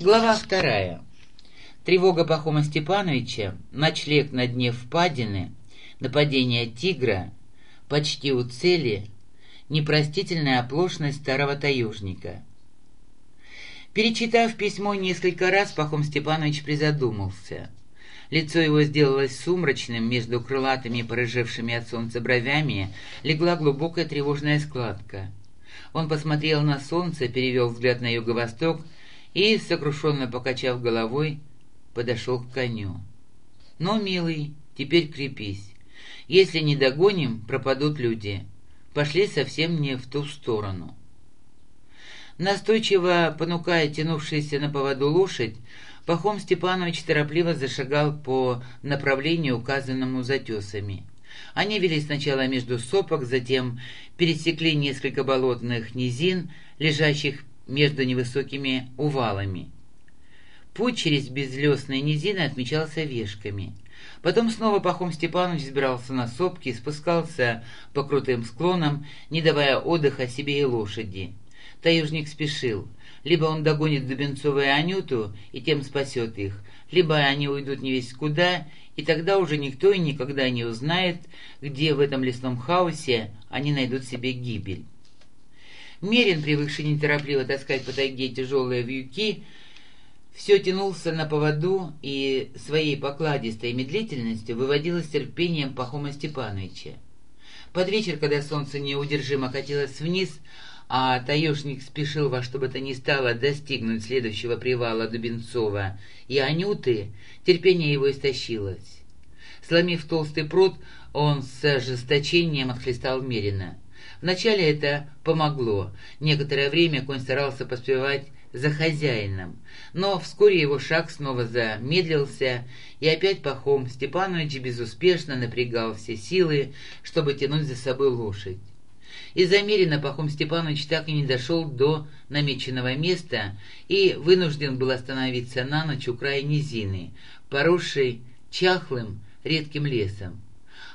Глава вторая. Тревога Пахома Степановича, ночлег на дне впадины, нападение тигра, почти у цели, непростительная оплошность старого таежника. Перечитав письмо несколько раз, Пахом Степанович призадумался. Лицо его сделалось сумрачным, между крылатыми, порыжевшими от солнца бровями, легла глубокая тревожная складка. Он посмотрел на солнце, перевел взгляд на юго-восток и, сокрушенно покачав головой, подошел к коню. «Ну, милый, теперь крепись. Если не догоним, пропадут люди. Пошли совсем не в ту сторону». Настойчиво понукая тянувшаяся на поводу лошадь, Пахом Степанович торопливо зашагал по направлению, указанному затесами. Они вели сначала между сопок, затем пересекли несколько болотных низин, лежащих между невысокими увалами. Путь через безлесные низины отмечался вешками. Потом снова Пахом Степанович взбирался на сопки и спускался по крутым склонам, не давая отдыха себе и лошади. Таежник спешил. Либо он догонит Дубенцова и Анюту и тем спасет их, либо они уйдут не весь куда, и тогда уже никто и никогда не узнает, где в этом лесном хаосе они найдут себе гибель. Мерин, привыкший неторопливо таскать по тайге тяжелые вьюки, все тянулся на поводу и своей покладистой медлительностью выводил терпением Пахома Степановича. Под вечер, когда солнце неудержимо катилось вниз, а таежник спешил во что бы то ни стало достигнуть следующего привала Дубенцова и Анюты, терпение его истощилось. Сломив толстый пруд, он с ожесточением отхлестал Мерина. Вначале это помогло. Некоторое время конь старался поспевать за хозяином, но вскоре его шаг снова замедлился, и опять Пахом Степанович безуспешно напрягал все силы, чтобы тянуть за собой лошадь. Из-за Мерина Пахом Степанович так и не дошел до намеченного места и вынужден был остановиться на ночь у края низины, поросшей чахлым редким лесом.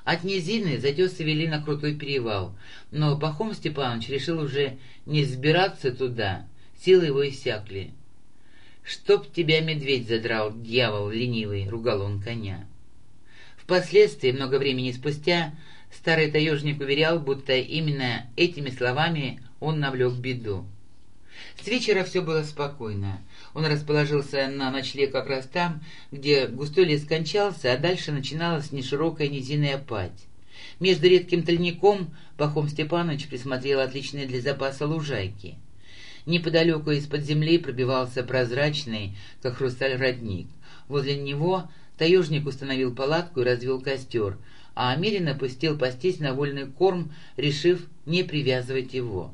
От низины затесы вели на крутой перевал, но Пахом Степанович решил уже не сбираться туда, силы его иссякли. «Чтоб тебя медведь задрал, дьявол ленивый!» — ругал он коня. Впоследствии, много времени спустя, старый таежник уверял, будто именно этими словами он навлек беду. С вечера все было спокойно. Он расположился на ночлег как раз там, где густой лес кончался, а дальше начиналась неширокая низинная пать. Между редким тальником Пахом Степанович присмотрел отличные для запаса лужайки. Неподалеку из-под земли пробивался прозрачный, как хрусталь, родник. Возле него таежник установил палатку и развел костер, а Амелин опустил пастись на вольный корм, решив не привязывать его.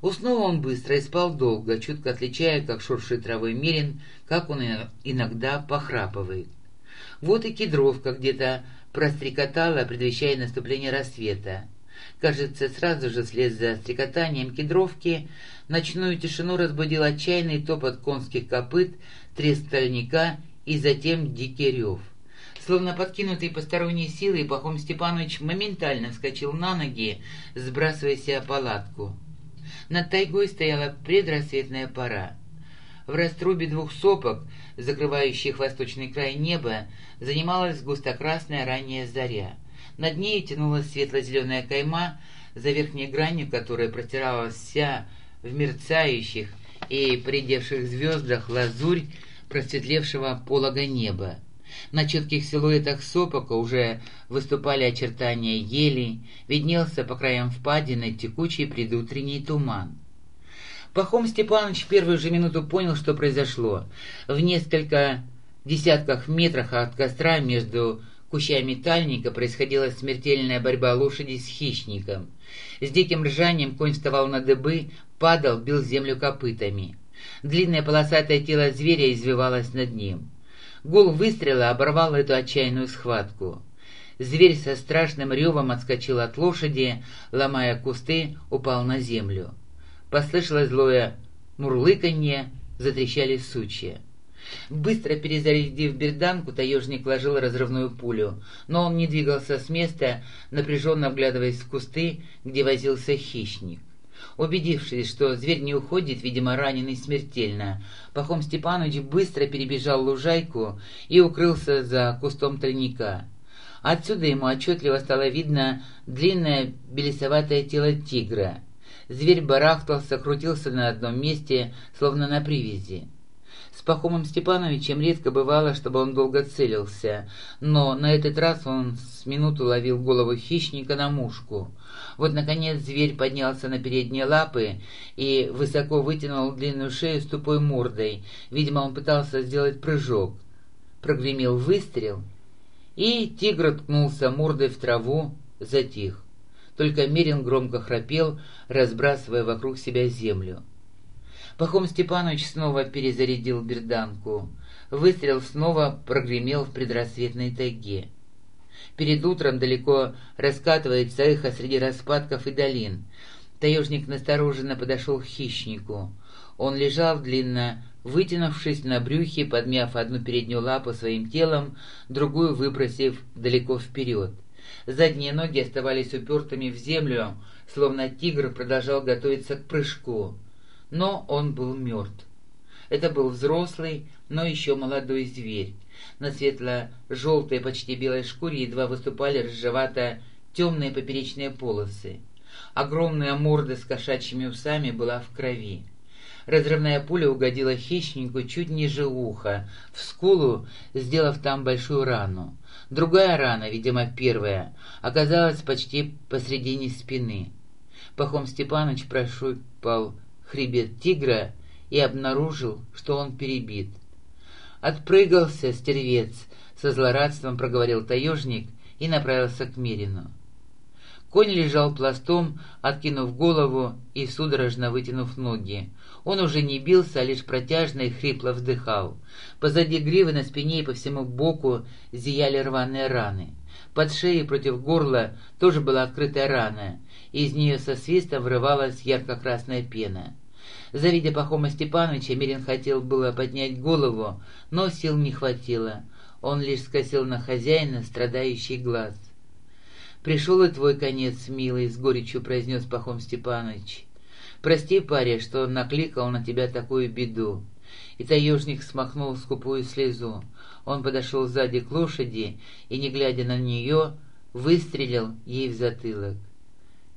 Уснул он быстро и спал долго, чутко отличая, как шуршит травой мерин, как он иногда похрапывает. Вот и кедровка где-то прострекотала, предвещая наступление рассвета. Кажется, сразу же вслед за стрекотанием кедровки ночную тишину разбудил отчаянный топот конских копыт, треск стальника и затем дикий рев. Словно подкинутый посторонней силой, Пахом Степанович моментально вскочил на ноги, сбрасывая себе палатку. Над тайгой стояла предрассветная пора. В раструбе двух сопок, закрывающих восточный край неба, занималась густокрасная ранняя заря. Над ней тянулась светло-зеленая кайма, за верхней гранью которой протиралась вся в мерцающих и придевших звездах лазурь просветлевшего полога неба. На четких силуэтах сопока уже выступали очертания елей, виднелся по краям впадины текучий предутренний туман. Пахом Степанович в первую же минуту понял, что произошло. В несколько десятках метрах от костра между кущами тальника происходила смертельная борьба лошади с хищником. С диким ржанием конь вставал на дыбы, падал, бил землю копытами. Длинное полосатое тело зверя извивалось над ним. Гул выстрела оборвал эту отчаянную схватку. Зверь со страшным ревом отскочил от лошади, ломая кусты, упал на землю. Послышалось злое мурлыканье, затрещали сучья. Быстро перезарядив берданку, таежник вложил разрывную пулю, но он не двигался с места, напряженно вглядываясь в кусты, где возился хищник. Убедившись, что зверь не уходит, видимо, раненый смертельно, Пахом Степанович быстро перебежал лужайку и укрылся за кустом тройника. Отсюда ему отчетливо стало видно длинное белесоватое тело тигра. Зверь барахтался, крутился на одном месте, словно на привязи. Пахомом Степановичем редко бывало, чтобы он долго целился, но на этот раз он с минуту ловил голову хищника на мушку. Вот, наконец, зверь поднялся на передние лапы и высоко вытянул длинную шею с тупой мордой. Видимо, он пытался сделать прыжок. Прогремел выстрел, и тигр ткнулся мордой в траву, затих. Только Мерин громко храпел, разбрасывая вокруг себя землю. Пахом Степанович снова перезарядил берданку. Выстрел снова прогремел в предрассветной тайге. Перед утром далеко раскатывается эхо среди распадков и долин. Таежник настороженно подошел к хищнику. Он лежал длинно, вытянувшись на брюхе, подмяв одну переднюю лапу своим телом, другую выбросив далеко вперед. Задние ноги оставались упертыми в землю, словно тигр продолжал готовиться к прыжку но он был мертв. Это был взрослый, но еще молодой зверь. На светло-желтой, почти белой шкуре едва выступали рыжевато-темные поперечные полосы. Огромная морда с кошачьими усами была в крови. Разрывная пуля угодила хищнику чуть ниже уха, в скулу, сделав там большую рану. Другая рана, видимо, первая, оказалась почти посредине спины. Пахом Степанович прошупал хребет тигра и обнаружил, что он перебит. «Отпрыгался, стервец!» — со злорадством проговорил таежник и направился к Мерину. Конь лежал пластом, откинув голову и судорожно вытянув ноги. Он уже не бился, а лишь протяжно и хрипло вздыхал. Позади гривы на спине и по всему боку зияли рваные раны. Под шеей против горла тоже была открытая рана, и из нее со свистом врывалась ярко-красная пена. Завидя Пахома Степановича, Мирин хотел было поднять голову, но сил не хватило. Он лишь скосил на хозяина страдающий глаз. «Пришел и твой конец, милый», — с горечью произнес Пахом Степанович. «Прости, паря, что накликал на тебя такую беду». И таежник смахнул скупую слезу. Он подошел сзади к лошади и, не глядя на нее, выстрелил ей в затылок.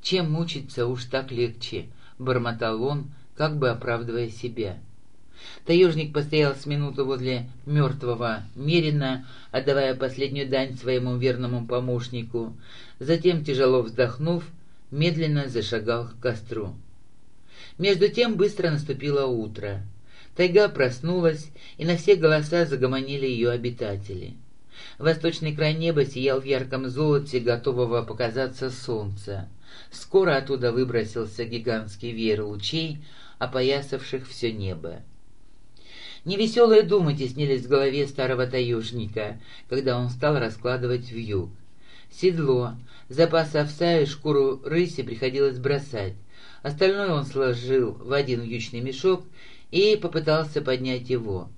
«Чем мучиться уж так легче», — бормотал он, как бы оправдывая себя. Таежник постоял с минуту возле мертвого Мерина, отдавая последнюю дань своему верному помощнику. Затем, тяжело вздохнув, медленно зашагал к костру. Между тем быстро наступило утро. Тайга проснулась, и на все голоса загомонили ее обитатели. Восточный край неба сиял в ярком золоте, готового показаться солнца. Скоро оттуда выбросился гигантский веер лучей, опоясавших все небо. Невеселые думы теснились в голове старого таежника, когда он стал раскладывать вьюг. Седло, запас овса и шкуру рыси приходилось бросать. Остальное он сложил в один вьючный мешок и попытался поднять его.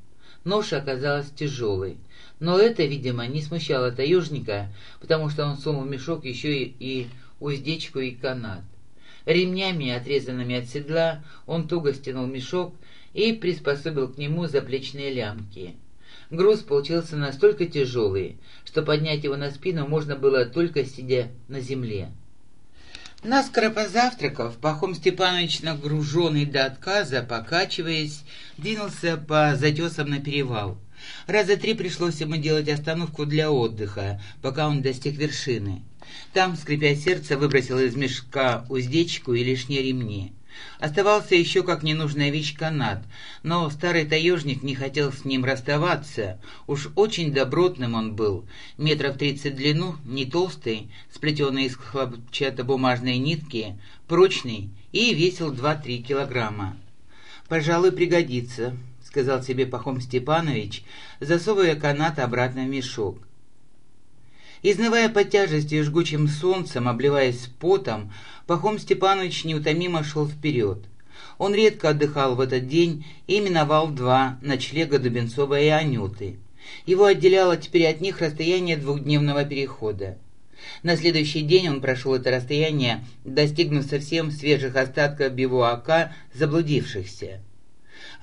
Ноша оказалась тяжелой, но это, видимо, не смущало таежника, потому что он сунул в мешок еще и, и уздечку и канат. Ремнями, отрезанными от седла, он туго стянул мешок и приспособил к нему заплечные лямки. Груз получился настолько тяжелый, что поднять его на спину можно было только сидя на земле. Наскоро позавтракав, Пахом Степанович, нагруженный до отказа, покачиваясь, двинулся по затесам на перевал. Раза три пришлось ему делать остановку для отдыха, пока он достиг вершины. Там, скрипя сердце, выбросил из мешка уздечку и лишние ремни. Оставался еще как ненужная вещь канат, но старый таежник не хотел с ним расставаться. Уж очень добротным он был, метров тридцать длину, не толстый, сплетенный из хлопчатобумажной нитки, прочный и весил два-три килограмма. «Пожалуй, пригодится», — сказал себе Пахом Степанович, засовывая канат обратно в мешок. Изнывая под тяжестью и жгучим солнцем, обливаясь потом, Пахом Степанович неутомимо шел вперед. Он редко отдыхал в этот день и миновал два ночлега Дубенцова и Анюты. Его отделяло теперь от них расстояние двухдневного перехода. На следующий день он прошел это расстояние, достигнув совсем свежих остатков бивуака заблудившихся.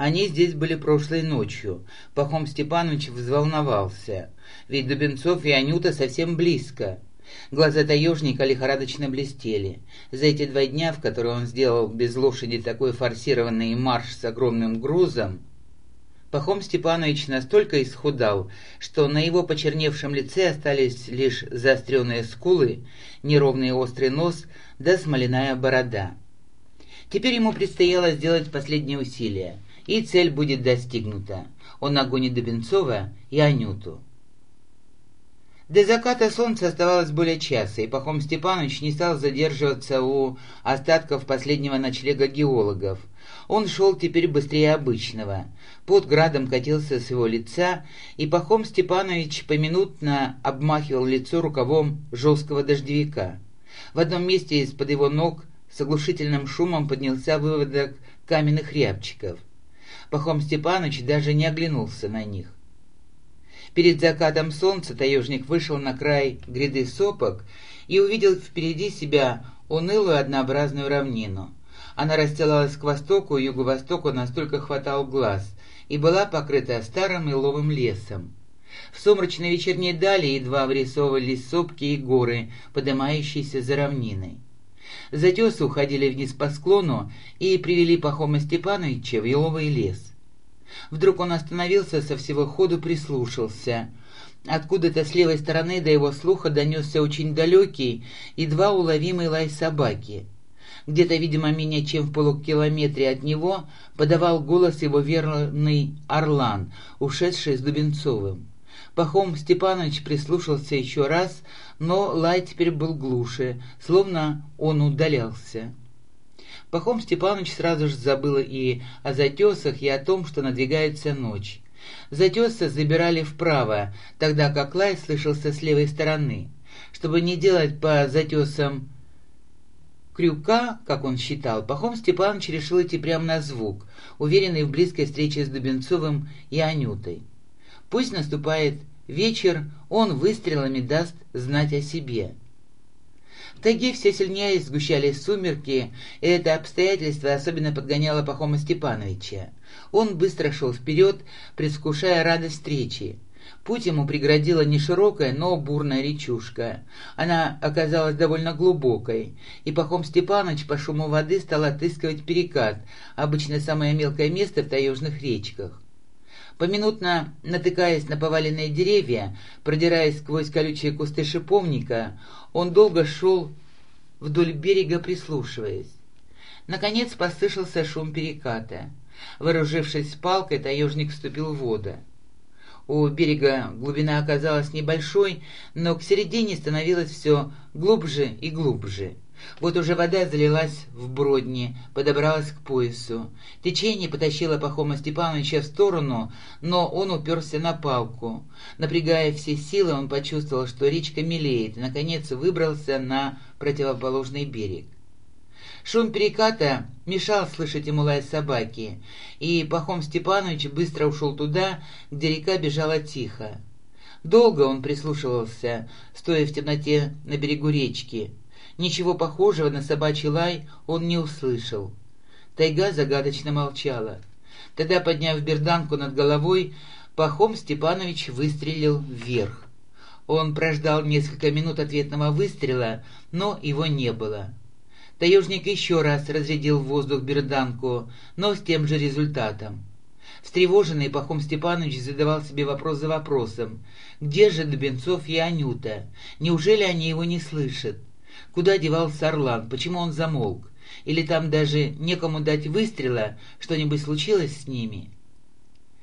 Они здесь были прошлой ночью. Пахом Степанович взволновался, ведь Дубенцов и Анюта совсем близко. Глаза таежника лихорадочно блестели. За эти два дня, в которые он сделал без лошади такой форсированный марш с огромным грузом, Пахом Степанович настолько исхудал, что на его почерневшем лице остались лишь заостренные скулы, неровный острый нос да смоляная борода. Теперь ему предстояло сделать последние усилия, и цель будет достигнута. Он нагонит Дубенцова и Анюту. До заката солнца оставалось более часа, и Пахом Степанович не стал задерживаться у остатков последнего ночлега геологов. Он шел теперь быстрее обычного. Под градом катился с его лица, и Пахом Степанович поминутно обмахивал лицо рукавом жесткого дождевика. В одном месте из-под его ног с оглушительным шумом поднялся выводок каменных рябчиков. Пахом Степанович даже не оглянулся на них. Перед закатом солнца таежник вышел на край гряды сопок и увидел впереди себя унылую однообразную равнину. Она расстилалась к востоку и юго-востоку настолько хватал глаз и была покрыта старым иловым лесом. В сумрачной вечерней дали едва вырисовывались сопки и горы, поднимающиеся за равниной. Затесы уходили вниз по склону и привели Пахома Степановича в еловый лес. Вдруг он остановился, со всего ходу прислушался. Откуда-то с левой стороны до его слуха донесся очень далекий, едва уловимый лай собаки. Где-то, видимо, менее чем в полукилометре от него подавал голос его верный Орлан, ушедший с Дубенцовым. Пахом Степанович прислушался еще раз, но лай теперь был глуше, словно он удалялся. Пахом Степанович сразу же забыл и о затесах, и о том, что надвигается ночь. Затесы забирали вправо, тогда как лай слышался с левой стороны. Чтобы не делать по затесам крюка, как он считал, Пахом Степанович решил идти прямо на звук, уверенный в близкой встрече с Дубенцовым и Анютой. Пусть наступает вечер, он выстрелами даст знать о себе. В тайге все сильнее сгущались сумерки, и это обстоятельство особенно подгоняло Пахома Степановича. Он быстро шел вперед, предвкушая радость встречи. Путь ему преградила не широкая, но бурная речушка. Она оказалась довольно глубокой, и Пахом Степанович по шуму воды стал отыскивать перекат, обычно самое мелкое место в таежных речках. Поминутно натыкаясь на поваленные деревья, продираясь сквозь колючие кусты шиповника, он долго шел вдоль берега, прислушиваясь. Наконец послышался шум переката. Вооружившись палкой, таежник вступил в воду. У берега глубина оказалась небольшой, но к середине становилось все глубже и глубже. Вот уже вода залилась в бродни, подобралась к поясу. Течение потащило Пахома Степановича в сторону, но он уперся на палку. Напрягая все силы, он почувствовал, что речка мелеет, и, наконец, выбрался на противоположный берег. Шум переката мешал слышать ему лай собаки, и Пахом Степанович быстро ушел туда, где река бежала тихо. Долго он прислушивался, стоя в темноте на берегу речки, Ничего похожего на собачий лай он не услышал. Тайга загадочно молчала. Тогда, подняв берданку над головой, Пахом Степанович выстрелил вверх. Он прождал несколько минут ответного выстрела, но его не было. Таежник еще раз разрядил в воздух берданку, но с тем же результатом. Встревоженный Пахом Степанович задавал себе вопрос за вопросом. Где же Дубенцов и Анюта? Неужели они его не слышат? Куда девался Орлан? Почему он замолк? Или там даже некому дать выстрела? Что-нибудь случилось с ними?»